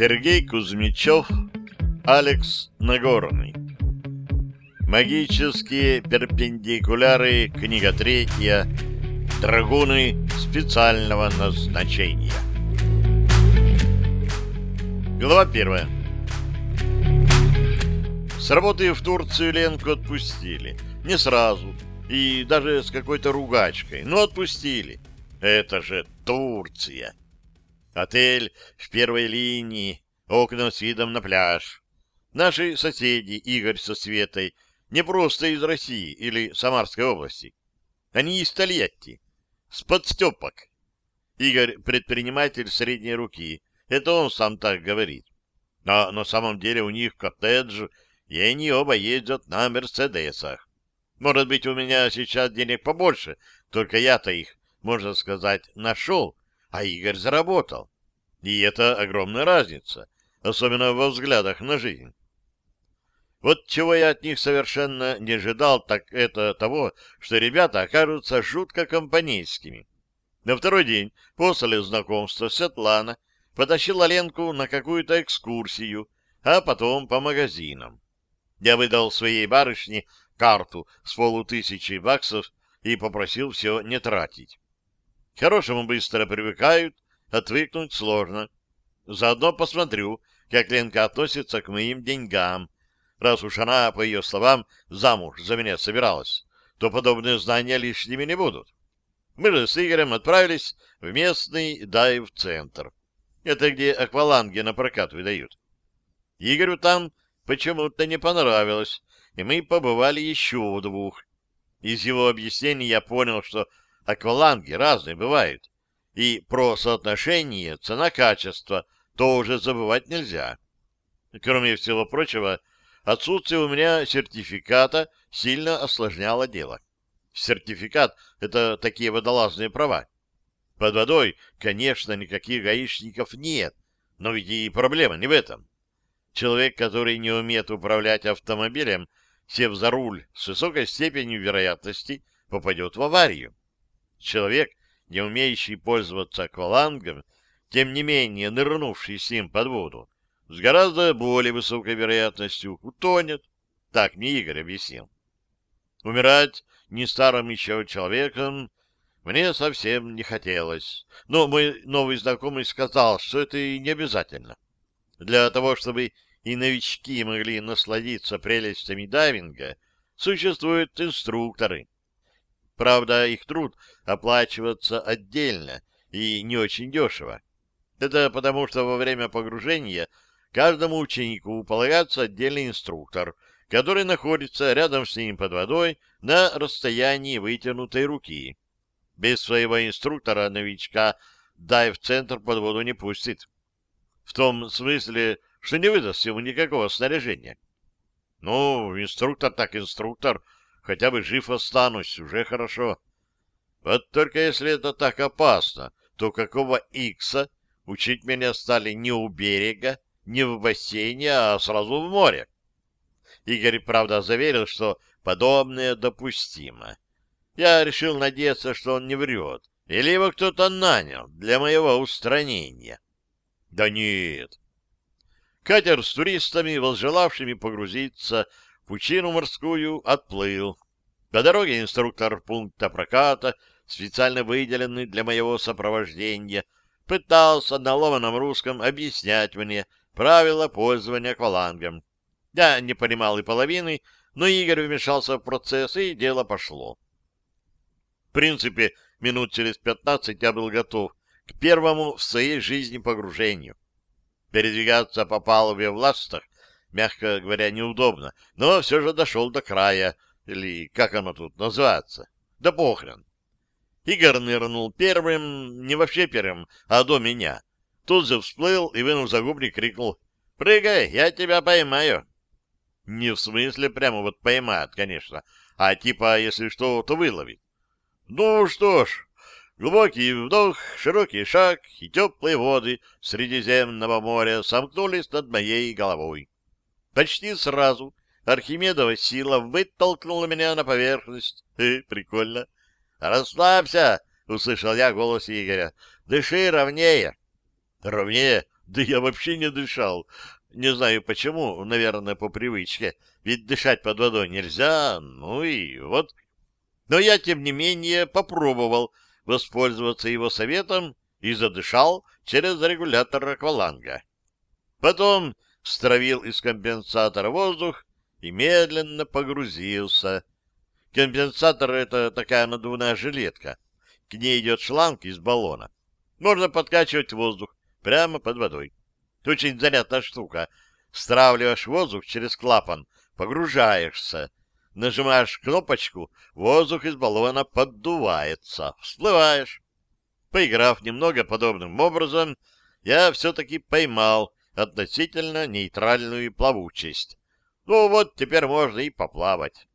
Сергей Кузьмичев, Алекс Нагорный. Магические перпендикуляры, книга третья, драгуны специального назначения. Глава первая. С работы в Турцию Ленку отпустили. Не сразу. И даже с какой-то ругачкой. Но отпустили. Это же Турция. Отель в первой линии, окна с видом на пляж. Наши соседи, Игорь со Светой, не просто из России или Самарской области. Они из Тольятти, с подстепок. Игорь — предприниматель средней руки. Это он сам так говорит. Но на самом деле у них коттедж, и они оба ездят на Мерседесах. Может быть, у меня сейчас денег побольше, только я-то их, можно сказать, нашел, а Игорь заработал. И это огромная разница, особенно во взглядах на жизнь. Вот чего я от них совершенно не ожидал, так это того, что ребята окажутся жутко компанейскими. На второй день после знакомства Светлана потащила Ленку на какую-то экскурсию, а потом по магазинам. Я выдал своей барышне карту с полутысячи баксов и попросил все не тратить. Хорошему быстро привыкают, отвыкнуть сложно. Заодно посмотрю, как Ленка относится к моим деньгам. Раз уж она, по ее словам, замуж за меня собиралась, то подобные знания лишними не будут. Мы же с Игорем отправились в местный дайв-центр. Это где акваланги на прокат выдают. Игорю там почему-то не понравилось, и мы побывали еще в двух. Из его объяснений я понял, что акваланги разные бывают, и про соотношение цена-качество тоже забывать нельзя. Кроме всего прочего, отсутствие у меня сертификата сильно осложняло дело. Сертификат — это такие водолазные права. Под водой, конечно, никаких гаишников нет, но ведь и проблема не в этом. Человек, который не умеет управлять автомобилем, сев за руль, с высокой степенью вероятности попадет в аварию. Человек, не умеющий пользоваться аквалангом, тем не менее нырнувший с ним под воду, с гораздо более высокой вероятностью утонет. Так мне Игорь объяснил. Умирать не старым еще человеком мне совсем не хотелось. Но мой новый знакомый сказал, что это и не обязательно. Для того, чтобы и новички могли насладиться прелестями дайвинга, существуют инструкторы. Правда, их труд оплачиваться отдельно и не очень дешево. Это потому, что во время погружения каждому ученику полагается отдельный инструктор, который находится рядом с ним под водой на расстоянии вытянутой руки. Без своего инструктора новичка дайв-центр под воду не пустит. В том смысле, что не выдаст ему никакого снаряжения. Ну, инструктор так инструктор, хотя бы жив останусь, уже хорошо. Вот только если это так опасно, то какого икса учить меня стали не у берега, не в бассейне, а сразу в море? Игорь, правда, заверил, что подобное допустимо. Я решил надеяться, что он не врет. Или его кто-то нанял для моего устранения. Да нет. Катер с туристами, возжелавшими погрузиться пучину морскую, отплыл. По дороге инструктор пункта проката, специально выделенный для моего сопровождения, пытался на ломаном русском объяснять мне правила пользования аквалангом. Я не понимал и половины, но Игорь вмешался в процесс, и дело пошло. В принципе, минут через пятнадцать я был готов к первому в своей жизни погружению. Передвигаться по палубе в ластах, мягко говоря, неудобно, но все же дошел до края, или как оно тут называется, да похрен. Игорь нырнул первым, не вообще первым, а до меня. Тут же всплыл и, вынув загубник, крикнул «Прыгай, я тебя поймаю!» Не в смысле прямо вот поймает, конечно, а типа, если что, то выловит. Ну что ж, глубокий вдох, широкий шаг и теплые воды Средиземного моря сомкнулись над моей головой. Почти сразу Архимедова сила вытолкнула меня на поверхность. Э, прикольно. «Расслабься!» — услышал я голос Игоря. «Дыши ровнее!» «Ровнее? Да я вообще не дышал. Не знаю почему, наверное, по привычке. Ведь дышать под водой нельзя, ну и вот. Но я, тем не менее, попробовал воспользоваться его советом и задышал через регулятор акваланга. Потом стравил из компенсатора воздух и медленно погрузился. Компенсатор — это такая надувная жилетка. К ней идет шланг из баллона. Можно подкачивать воздух прямо под водой. Очень занятная штука. Стравливаешь воздух через клапан, погружаешься. Нажимаешь кнопочку, воздух из баллона поддувается. Всплываешь. Поиграв немного подобным образом, я все-таки поймал относительно нейтральную плавучесть. Ну вот, теперь можно и поплавать.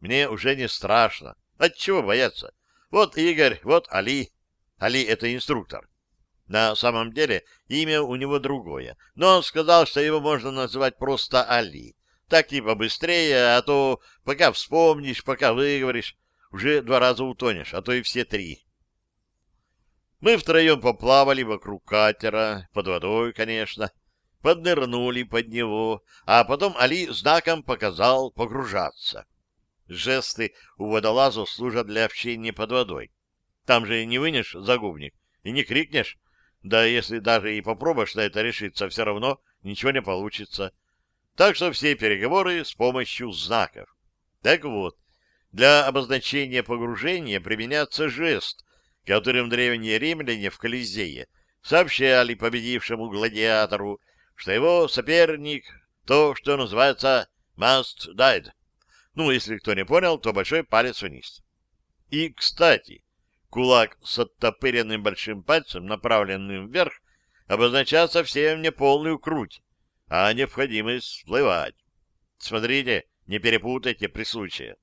Мне уже не страшно. От чего бояться? Вот Игорь, вот Али. Али — это инструктор. На самом деле имя у него другое, но он сказал, что его можно называть просто Али. Так типа быстрее, а то пока вспомнишь, пока выговоришь, уже два раза утонешь, а то и все три. Мы втроем поплавали вокруг катера, под водой, конечно, поднырнули под него, а потом Али знаком показал погружаться. Жесты у водолазов служат для общения под водой. Там же не вынешь загубник и не крикнешь, да если даже и попробуешь на это решиться, все равно ничего не получится. Так что все переговоры с помощью знаков. Так вот, для обозначения погружения применяется жест, которым древние римляне в Колизее сообщали победившему гладиатору, что его соперник — то, что называется «must died». Ну, если кто не понял, то большой палец вниз. И, кстати, кулак с оттопыренным большим пальцем, направленным вверх, обозначает совсем не полную круть, а необходимость всплывать. Смотрите, не перепутайте при случае.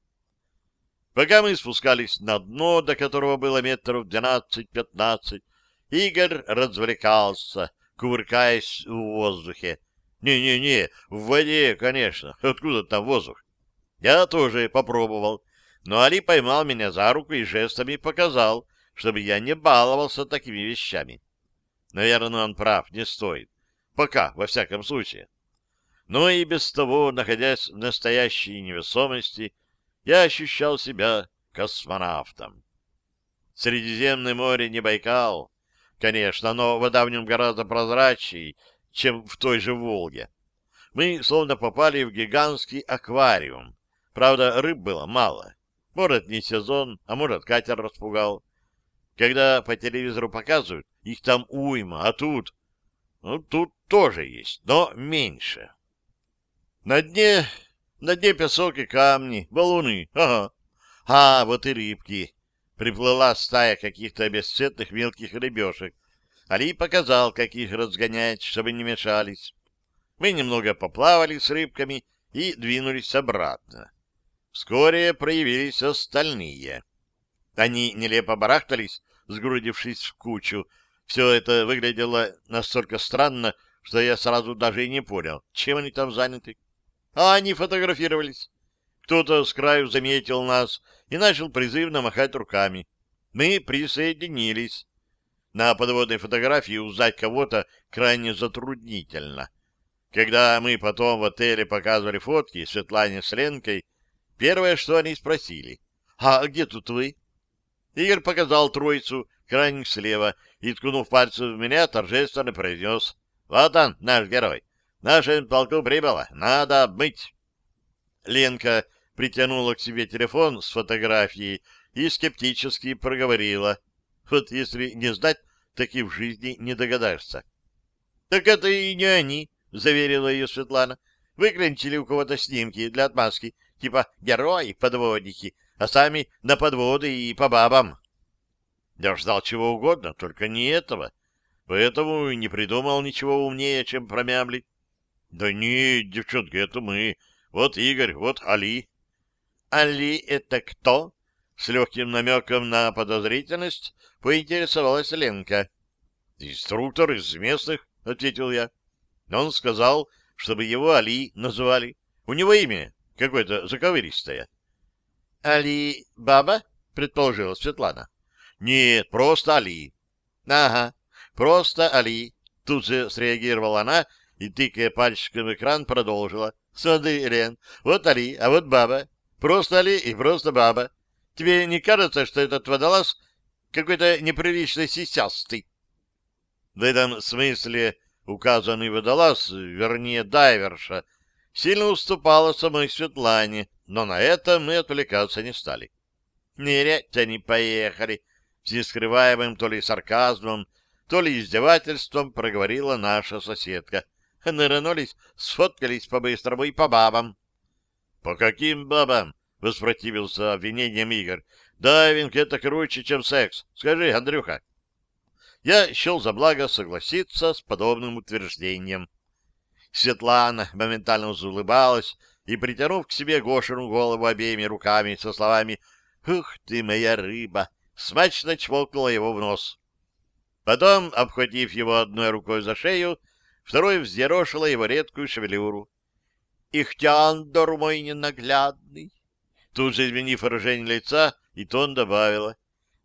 Пока мы спускались на дно, до которого было метров двенадцать-пятнадцать, Игорь развлекался, кувыркаясь в воздухе. Не-не-не, в воде, конечно. Откуда там воздух? Я тоже попробовал, но Али поймал меня за руку и жестами показал, чтобы я не баловался такими вещами. Наверное, он прав, не стоит. Пока, во всяком случае. Но и без того, находясь в настоящей невесомости, я ощущал себя космонавтом. Средиземное море не Байкал, конечно, но вода в нем гораздо прозрачнее, чем в той же Волге. Мы словно попали в гигантский аквариум. Правда, рыб было мало. Может, не сезон, а может, катер распугал. Когда по телевизору показывают, их там уйма, а тут... Ну, тут тоже есть, но меньше. На дне... На дне песок и камни, валуны, ага. А, вот и рыбки. Приплыла стая каких-то бесцветных мелких рыбешек. Али показал, как их разгонять, чтобы не мешались. Мы немного поплавали с рыбками и двинулись обратно. Вскоре проявились остальные. Они нелепо барахтались, сгрудившись в кучу. Все это выглядело настолько странно, что я сразу даже и не понял, чем они там заняты. А они фотографировались. Кто-то с краю заметил нас и начал призывно махать руками. Мы присоединились. На подводной фотографии узнать кого-то крайне затруднительно. Когда мы потом в отеле показывали фотки Светлане с Ленкой, Первое, что они спросили. «А где тут вы?» Игорь показал троицу, крайних слева, и, ткнув пальцем в меня, торжественно произнес. «Вот он, наш герой. Нашим полку прибыло. Надо обмыть». Ленка притянула к себе телефон с фотографией и скептически проговорила. «Вот если не знать, так и в жизни не догадаешься». «Так это и не они», — заверила ее Светлана. «Выклинчили у кого-то снимки для отмазки типа герои-подводники, а сами на подводы и по бабам. Я ждал чего угодно, только не этого. Поэтому не придумал ничего умнее, чем промямлить. Да нет, девчонки, это мы. Вот Игорь, вот Али. Али это кто? С легким намеком на подозрительность поинтересовалась Ленка. Инструктор из местных, ответил я. Он сказал, чтобы его Али называли. У него имя какое-то заковыристое. — Али Баба? — предположила Светлана. — Нет, просто Али. — Ага, просто Али. Тут же среагировала она и, тыкая пальчиком в экран, продолжила. Смотри, Лен, вот Али, а вот баба. Просто Али и просто баба. Тебе не кажется, что этот водолаз какой-то неприлично сисястый? В этом смысле указанный водолаз, вернее, дайверша, сильно уступала самой Светлане, но на это мы отвлекаться не стали. Нырять они поехали, с нескрываемым то ли сарказмом, то ли издевательством проговорила наша соседка. Нырнулись, сфоткались по-быстрому и по бабам. — По каким бабам? — воспротивился обвинением Игорь. — Дайвинг — это круче, чем секс. Скажи, Андрюха. Я счел за благо согласиться с подобным утверждением. Светлана моментально улыбалась и, притянув к себе Гошину голову обеими руками со словами «Ух ты, моя рыба!» смачно чмокнула его в нос. Потом, обхватив его одной рукой за шею, второй взъерошила его редкую шевелюру. «Ихтяндор мой ненаглядный!» Тут же, изменив выражение лица, и тон добавила.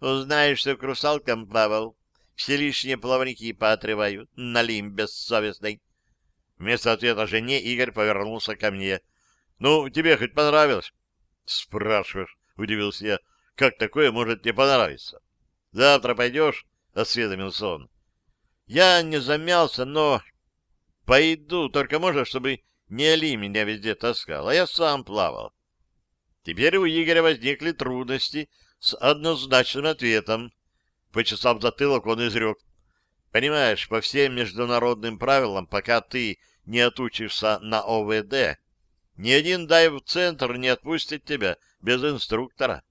«Узнаешь, что к русалкам плавал, все лишние плавники поотрываю, налим бессовестный». Вместо ответа жене Игорь повернулся ко мне. «Ну, тебе хоть понравилось?» «Спрашиваешь», — удивился я. Как такое может тебе понравиться? Завтра пойдешь? — осведомился он. Я не замялся, но... Пойду, только можно, чтобы не Али меня везде таскал, а я сам плавал. Теперь у Игоря возникли трудности с однозначным ответом. Почесав затылок, он изрек. Понимаешь, по всем международным правилам, пока ты не отучишься на ОВД, ни один дайв-центр не отпустит тебя без инструктора.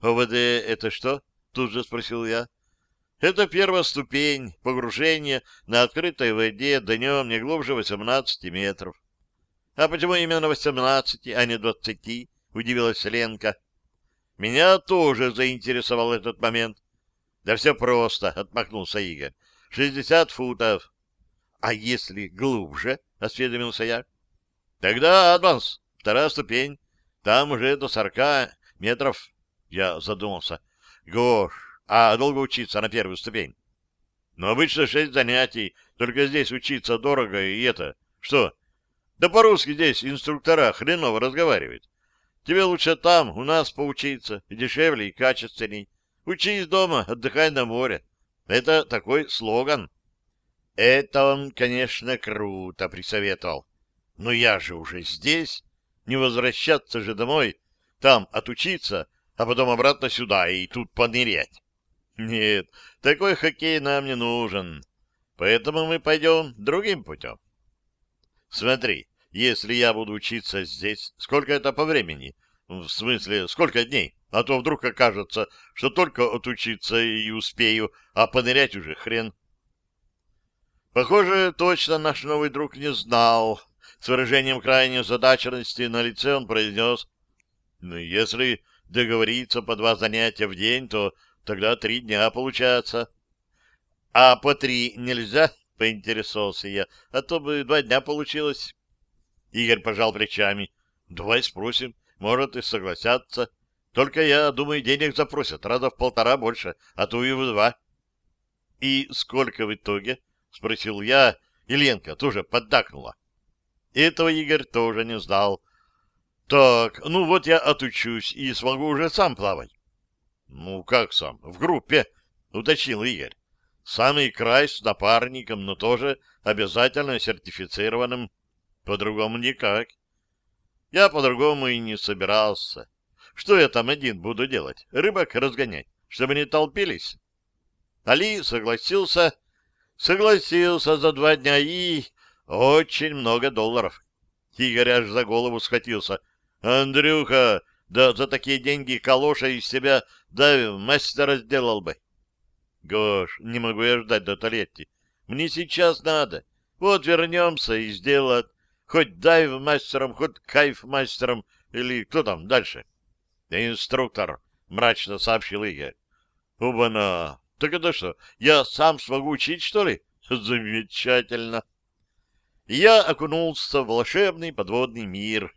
ОВД — это что? — тут же спросил я. — Это первая ступень погружения на открытой воде днем не глубже 18 метров. — А почему именно 18, а не 20? — удивилась Ленка. Меня тоже заинтересовал этот момент. — Да все просто, — отмахнулся Игорь. — 60 футов. — А если глубже? — осведомился я. — Тогда адванс, вторая ступень. Там уже до 40 метров. Я задумался. Гош, а долго учиться на первую ступень? Ну, обычно шесть занятий, только здесь учиться дорого и это... Что? Да по-русски здесь инструктора хреново разговаривают. Тебе лучше там, у нас поучиться, дешевле, и качественней. Учись дома, отдыхай на море. Это такой слоган. Это он, конечно, круто присоветовал. Но я же уже здесь. Не возвращаться же домой, там отучиться, а потом обратно сюда и тут понырять. Нет, такой хоккей нам не нужен. Поэтому мы пойдем другим путем. Смотри, если я буду учиться здесь, сколько это по времени? В смысле, сколько дней? А то вдруг окажется, что только отучиться и успею, а понырять уже хрен. Похоже, точно наш новый друг не знал. С выражением крайней озадаченности на лице он произнес, «Ну, если договориться по два занятия в день, то тогда три дня получается. — А по три нельзя? — поинтересовался я. — А то бы два дня получилось. Игорь пожал плечами. — Давай спросим. Может, и согласятся. Только, я думаю, денег запросят раза в полтора больше, а то и в два. — И сколько в итоге? — спросил я. И Ленка тоже поддакнула. Этого Игорь тоже не знал. Так, ну вот я отучусь и смогу уже сам плавать. Ну, как сам? В группе, уточнил Игорь. Самый край с напарником, но тоже обязательно сертифицированным. По-другому никак. Я по-другому и не собирался. Что я там один буду делать? Рыбок разгонять, чтобы не толпились? Али согласился. Согласился за два дня и... Очень много долларов. Игорь аж за голову схватился. Андрюха, да за такие деньги калоша из себя да мастера сделал бы. Гош, не могу я ждать до Толетти. Мне сейчас надо. Вот вернемся и сделают. Хоть дайв мастером, хоть кайф мастером, или кто там дальше? Инструктор, мрачно сообщил Игорь. Оба-на! Так это что, я сам смогу учить, что ли? Замечательно. Я окунулся в волшебный подводный мир.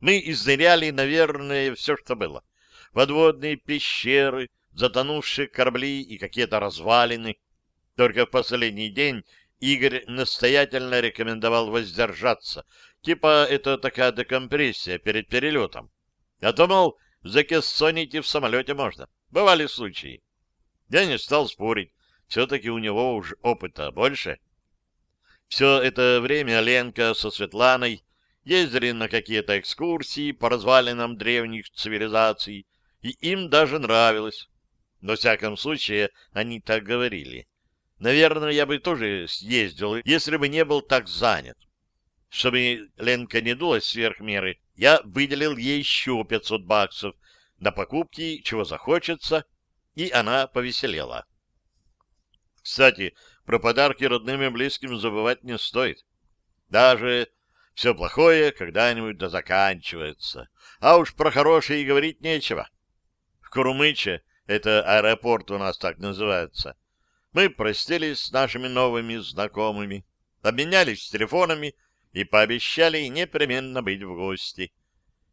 Мы изныряли, наверное, все, что было. Подводные пещеры, затонувшие корабли и какие-то развалины. Только в последний день Игорь настоятельно рекомендовал воздержаться. Типа это такая декомпрессия перед перелетом. А то, мол, закессонить и в самолете можно. Бывали случаи. Я не стал спорить. Все-таки у него уж опыта больше. Все это время Ленка со Светланой ездили на какие-то экскурсии по развалинам древних цивилизаций, и им даже нравилось. Во всяком случае, они так говорили. Наверное, я бы тоже съездил, если бы не был так занят. Чтобы Ленка не дулась сверх меры, я выделил ей еще 500 баксов на покупки, чего захочется, и она повеселела. Кстати, про подарки родным и близким забывать не стоит. Даже все плохое когда-нибудь да заканчивается. А уж про хорошее и говорить нечего. В Курумыче, это аэропорт у нас так называется, мы простились с нашими новыми знакомыми, обменялись телефонами и пообещали непременно быть в гости.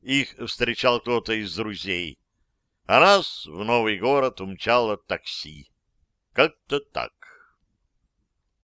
Их встречал кто-то из друзей, а нас в новый город умчало такси. Как-то так.